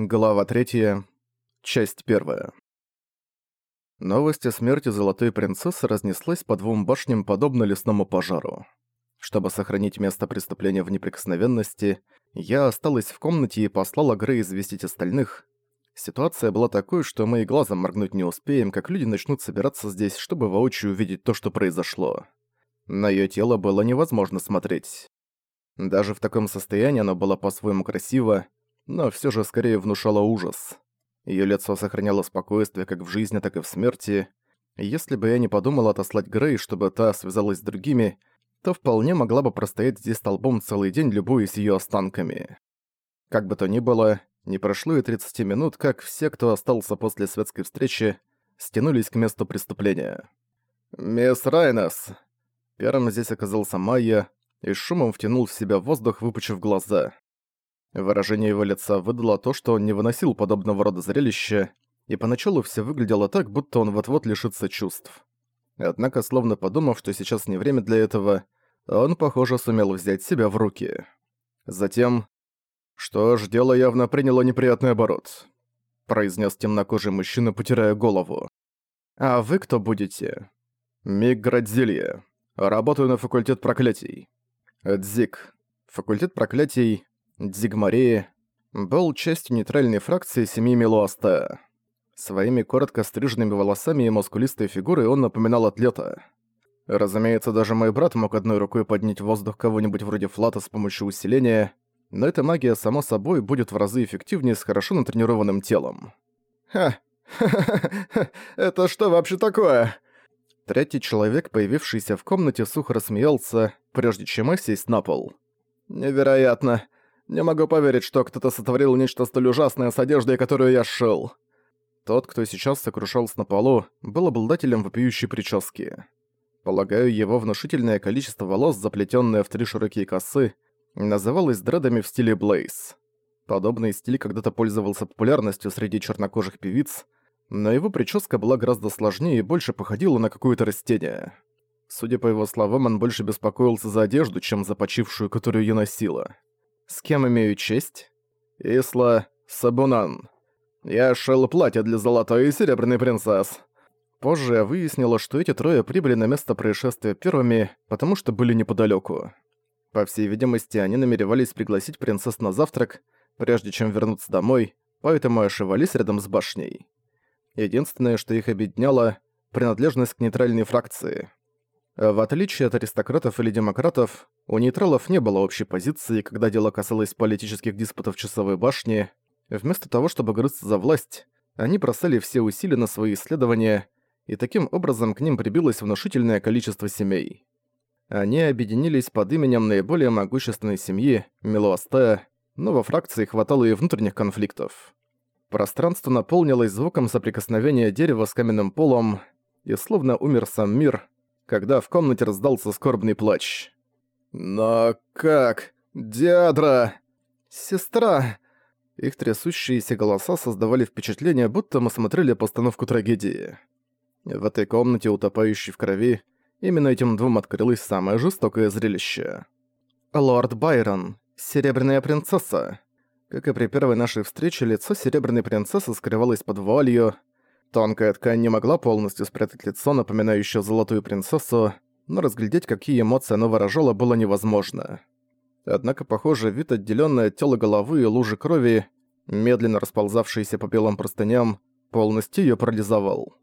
Глава 3. Часть 1. Новость о смерти Золотой Принцессы разнеслась по двум башням подобно лесному пожару. Чтобы сохранить место преступления в неприкосновенности, я осталась в комнате и послала Грей известить остальных. Ситуация была такой, что мы и глазом моргнуть не успеем, как люди начнут собираться здесь, чтобы воочию увидеть то, что произошло. На её тело было невозможно смотреть. Даже в таком состоянии оно было по-своему красиво, но все же скорее внушало ужас. Её лицо сохраняло спокойствие как в жизни, так и в смерти. Если бы я не подумал отослать Грей, чтобы та связалась с другими, то вполне могла бы простоять здесь столбом целый день, любуясь её останками. Как бы то ни было, не прошло и 30 минут, как все, кто остался после светской встречи, стянулись к месту преступления. «Мисс Райнес!» Первым здесь оказался Майя и шумом втянул в себя воздух, выпучив глаза. Выражение его лица выдало то, что он не выносил подобного рода зрелища, и поначалу все выглядело так, будто он вот-вот лишится чувств. Однако, словно подумав, что сейчас не время для этого, он, похоже, сумел взять себя в руки. Затем... «Что ж, дело явно приняло неприятный оборот», — произнес темнокожий мужчина, потирая голову. «А вы кто будете?» «Миг Градзилья. Работаю на факультет проклятий». «Дзик. Факультет проклятий Дзигмареи был частью нейтральной фракции семьи Милуаста. Своими коротко стриженными волосами и мускулистой фигурой он напоминал атлета. Разумеется, даже мой брат мог одной рукой поднять в воздух кого-нибудь вроде Флата с помощью усиления, но эта магия, само собой, будет в разы эффективнее с хорошо натренированным телом. «Ха! Ха-ха-ха! Это что вообще такое?» Третий человек, появившийся в комнате, сухо рассмеялся, прежде чем сесть на пол. «Невероятно! Не могу поверить, что кто-то сотворил нечто столь ужасное с одеждой, которую я сшил. Тот, кто сейчас сокрушался на полу, был обладателем вопиющей прически. Полагаю, его внушительное количество волос, заплетенное в три широкие косы, называлось дредами в стиле Блейз. Подобный стиль когда-то пользовался популярностью среди чернокожих певиц, но его прическа была гораздо сложнее и больше походила на какое-то растение. Судя по его словам, он больше беспокоился за одежду, чем за почившую, которую я носила. С кем имею честь? Исла Сабунан. Я шел платье для золотой и серебряной принцесс. Позже я выяснила, что эти трое прибыли на место происшествия первыми, потому что были неподалеку. По всей видимости, они намеревались пригласить принцесс на завтрак, прежде чем вернуться домой, поэтому ошивались рядом с башней. Единственное, что их объединяло — принадлежность к нейтральной фракции. В отличие от аристократов или демократов, у нейтралов не было общей позиции, когда дело касалось политических диспутов Часовой башни. Вместо того, чтобы грызться за власть, они бросали все усилия на свои исследования, и таким образом к ним прибилось внушительное количество семей. Они объединились под именем наиболее могущественной семьи – Милуастея, но во фракции хватало и внутренних конфликтов. Пространство наполнилось звуком соприкосновения дерева с каменным полом, и словно умер сам мир – когда в комнате раздался скорбный плач. «Но как? Диадра! Сестра!» Их трясущиеся голоса создавали впечатление, будто мы смотрели постановку трагедии. В этой комнате, утопающей в крови, именно этим двум открылось самое жестокое зрелище. «Лорд Байрон, Серебряная принцесса». Как и при первой нашей встрече, лицо Серебряной принцессы скрывалось под вуалью, Тонкая ткань не могла полностью спрятать лицо, напоминающее золотую принцессу, но разглядеть, какие эмоции оно выражало, было невозможно. Однако, похоже, вид отделённый от тела головы и лужи крови, медленно расползавшиеся по белым простыням, полностью её парализовал.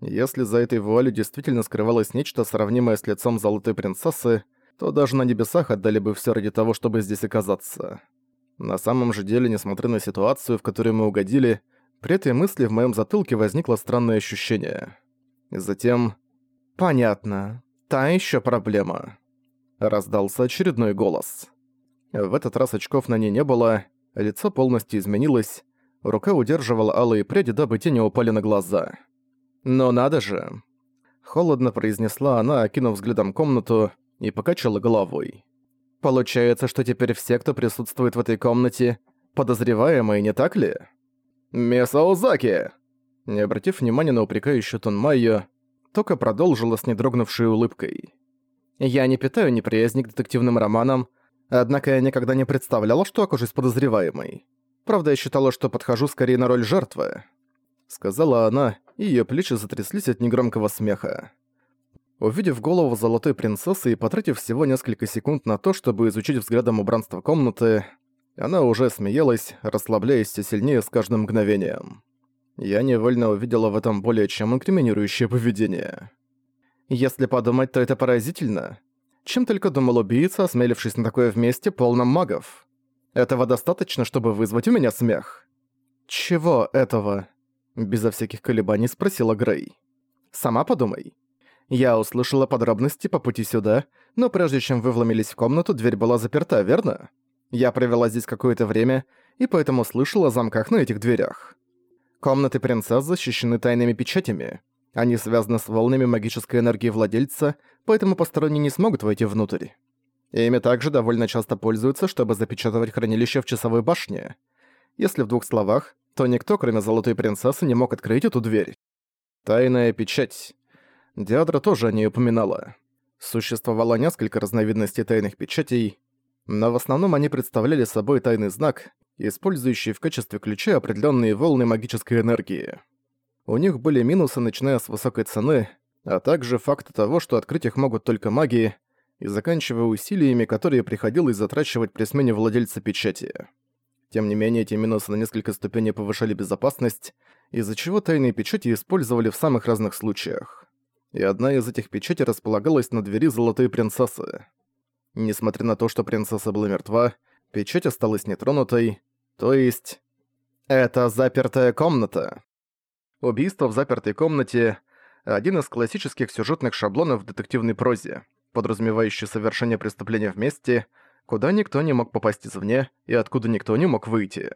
Если за этой вуалью действительно скрывалось нечто, сравнимое с лицом золотой принцессы, то даже на небесах отдали бы всё ради того, чтобы здесь оказаться. На самом же деле, несмотря на ситуацию, в которую мы угодили, при этой мысли в моем затылке возникло странное ощущение. Затем... «Понятно. Та еще проблема». Раздался очередной голос. В этот раз очков на ней не было, лицо полностью изменилось, рука удерживала алые пряди, дабы те не упали на глаза. «Но надо же!» Холодно произнесла она, окинув взглядом комнату, и покачала головой. «Получается, что теперь все, кто присутствует в этой комнате, подозреваемые, не так ли?» «Мисс Аузаки!» Не обратив внимания на упрекающий тон Майо, Тока продолжила с недрогнувшей улыбкой. «Я не питаю неприязни к детективным романам, однако я никогда не представляла, что окажусь подозреваемой. Правда, я считала, что подхожу скорее на роль жертвы», — сказала она, и её плечи затряслись от негромкого смеха. Увидев голову золотой принцессы и потратив всего несколько секунд на то, чтобы изучить взглядом убранство комнаты, она уже смеялась, расслабляясь все сильнее с каждым мгновением. Я невольно увидела в этом более чем инкриминирующее поведение. Если подумать, то это поразительно. Чем только думал убийца, осмелившись на такое вместе, полном магов. Этого достаточно, чтобы вызвать у меня смех. «Чего этого?» Безо всяких колебаний спросила Грей. «Сама подумай. Я услышала подробности по пути сюда, но прежде чем вы вломились в комнату, дверь была заперта, верно? Я провела здесь какое-то время, и поэтому слышала о замках на этих дверях. Комнаты принцесс защищены тайными печатями. Они связаны с волнами магической энергии владельца, поэтому посторонние не смогут войти внутрь. Ими также довольно часто пользуются, чтобы запечатывать хранилище в часовой башне. Если в двух словах, то никто, кроме Золотой Принцессы, не мог открыть эту дверь. Тайная печать. Диадра тоже о ней упоминала. Существовало несколько разновидностей тайных печатей, но в основном они представляли собой тайный знак, использующий в качестве ключа определенные волны магической энергии. У них были минусы, начиная с высокой цены, а также факт того, что открыть их могут только маги, и заканчивая усилиями, которые приходилось затрачивать при смене владельца печати. Тем не менее, эти минусы на несколько ступеней повышали безопасность, из-за чего тайные печати использовали в самых разных случаях и одна из этих печатей располагалась на двери Золотой Принцессы. Несмотря на то, что принцесса была мертва, печать осталась нетронутой, то есть... Это запертая комната. Убийство в запертой комнате — один из классических сюжетных шаблонов в детективной прозе, подразумевающий совершение преступления вместе, куда никто не мог попасть извне и откуда никто не мог выйти.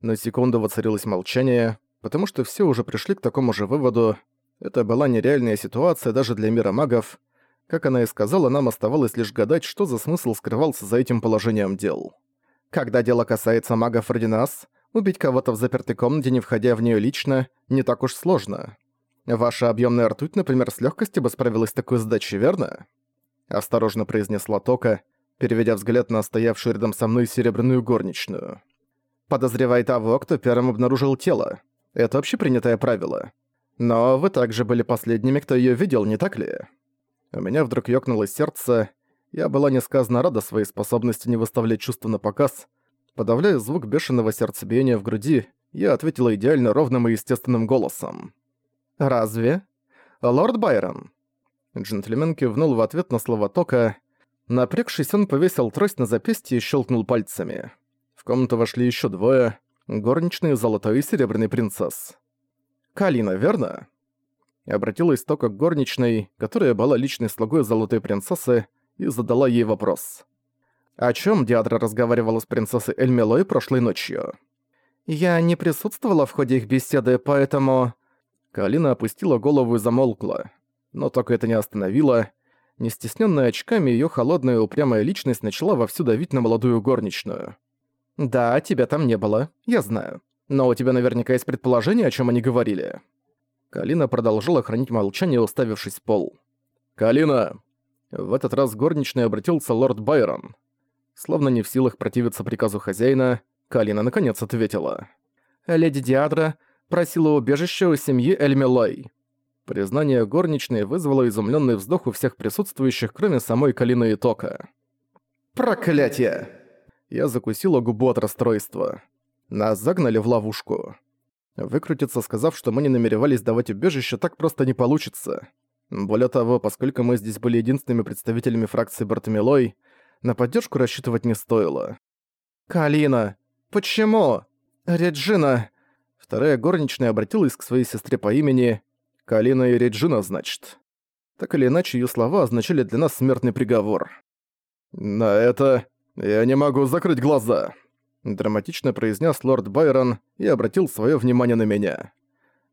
На секунду воцарилось молчание, потому что все уже пришли к такому же выводу, это была нереальная ситуация даже для мира магов. Как она и сказала, нам оставалось лишь гадать, что за смысл скрывался за этим положением дел. Когда дело касается магов вроде нас, убить кого-то в запертой комнате, не входя в нее лично, не так уж сложно. Ваша объемная ртуть, например, с легкостью бы справилась с такой задачей, верно? Осторожно произнесла Тока, переведя взгляд на стоявшую рядом со мной серебряную горничную. Подозревай того, кто первым обнаружил тело. Это общепринятое правило. Но вы также были последними, кто её видел, не так ли? У меня вдруг ёкнуло сердце. Я была несказанно рада своей способности не выставлять чувства на показ. Подавляя звук бешеного сердцебиения в груди, я ответила идеально ровным и естественным голосом. «Разве? Лорд Байрон?» Джентльмен кивнул в ответ на слова Тока. Напрягшись, он повесил трость на запястье и щелкнул пальцами. В комнату вошли еще двое — горничные золотой и серебряный принцесс. Калина, верно?» Обратилась только к горничной, которая была личной слугой Золотой Принцессы, и задала ей вопрос. О чем Диадра разговаривала с принцессой Эльмелой прошлой ночью? «Я не присутствовала в ходе их беседы, поэтому...» Калина опустила голову и замолкла. Но только это не остановило. Не стесненная очками, ее холодная и упрямая личность начала вовсю давить на молодую горничную. «Да, тебя там не было, я знаю. Но у тебя наверняка есть предположение, о чем они говорили». Калина продолжила хранить молчание, уставившись в пол. «Калина!» В этот раз горничный обратился лорд Байрон. Словно не в силах противиться приказу хозяина, Калина наконец ответила. «Леди Диадра просила убежище у семьи Эльмилой». Признание горничной вызвало изумленный вздох у всех присутствующих, кроме самой Калины и Тока. «Проклятие!» Я закусила губу от расстройства. Нас загнали в ловушку. Выкрутиться, сказав, что мы не намеревались давать убежище, так просто не получится. Более того, поскольку мы здесь были единственными представителями фракции Бартомилой, на поддержку рассчитывать не стоило. «Калина! Почему? Реджина!» Вторая горничная обратилась к своей сестре по имени Калина и Реджина, значит. Так или иначе, ее слова означали для нас смертный приговор. «На это я не могу закрыть глаза!» Драматично произнес лорд Байрон и обратил свое внимание на меня.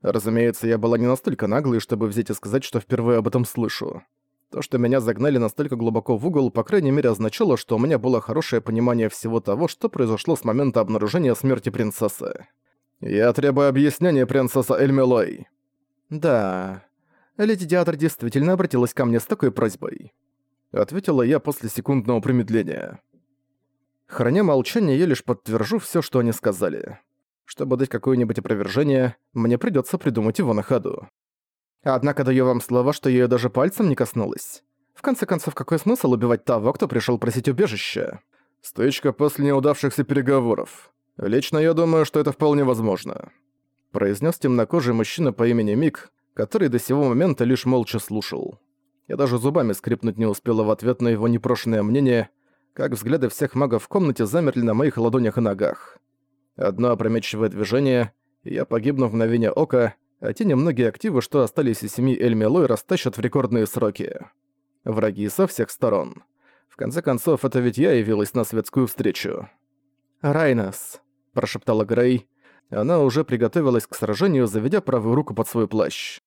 Разумеется, я была не настолько наглой, чтобы взять и сказать, что впервые об этом слышу. То, что меня загнали настолько глубоко в угол, по крайней мере, означало, что у меня было хорошее понимание всего того, что произошло с момента обнаружения смерти принцессы. «Я требую объяснения, принцесса Эльмилой». «Да, леди Диатр действительно обратилась ко мне с такой просьбой», — ответила я после секундного промедления. Храня молчание, я лишь подтвержу все, что они сказали. Чтобы дать какое-нибудь опровержение, мне придется придумать его на ходу. Однако даю вам слово, что её даже пальцем не коснулась. В конце концов, какой смысл убивать того, кто пришел просить убежище? Стычка после неудавшихся переговоров. Лично я думаю, что это вполне возможно. Произнес темнокожий мужчина по имени Мик, который до сего момента лишь молча слушал. Я даже зубами скрипнуть не успела в ответ на его непрошенное мнение, как взгляды всех магов в комнате замерли на моих ладонях и ногах. Одно опрометчивое движение, и я погибну в мгновение ока, а те немногие активы, что остались из семьи Эльмилой, растащат в рекордные сроки. Враги со всех сторон. В конце концов, это ведь я явилась на светскую встречу. «Райнос», – прошептала Грей. Она уже приготовилась к сражению, заведя правую руку под свой плащ.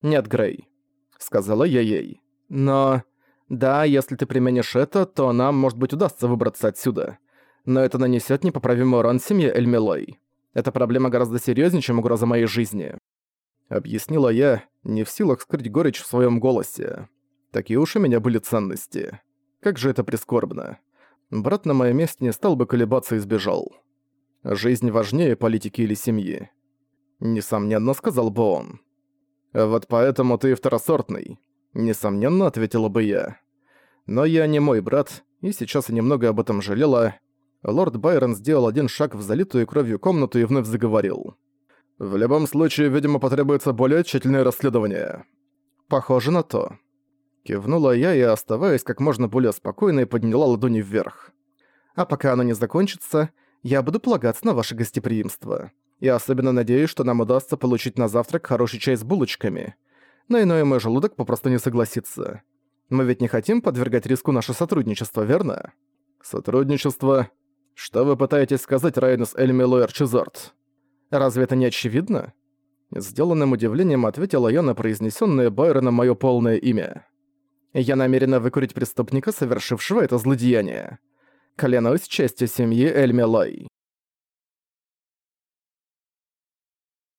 «Нет, Грей», — сказала я ей. «Но... Да, если ты применишь это, то нам, может быть, удастся выбраться отсюда. Но это нанесет непоправимый урон семье Эльмилой. Эта проблема гораздо серьезнее, чем угроза моей жизни». Объяснила я, не в силах скрыть горечь в своем голосе. Такие уж у меня были ценности. Как же это прискорбно. Брат на моем месте не стал бы колебаться и сбежал. Жизнь важнее политики или семьи. Несомненно, сказал бы он. Вот поэтому ты второсортный. Несомненно, ответила бы я. Но я не мой брат, и сейчас я немного об этом жалела. Лорд Байрон сделал один шаг в залитую кровью комнату и вновь заговорил. В любом случае, видимо, потребуется более тщательное расследование. Похоже на то. Кивнула я и, оставаясь как можно более спокойной, подняла ладони вверх. А пока оно не закончится, я буду полагаться на ваше гостеприимство. Я особенно надеюсь, что нам удастся получить на завтрак хороший чай с булочками. На иное мой желудок попросту не согласится. Мы ведь не хотим подвергать риску наше сотрудничество, верно? Сотрудничество? Что вы пытаетесь сказать, Райнус Эльмилуэр Чизорт? Разве это не очевидно? Сделанным удивлением ответила я на произнесённое Байроном моё полное имя. Я намерена выкурить преступника, совершившего это злодеяние. Клянусь честью семьи Эльмелой.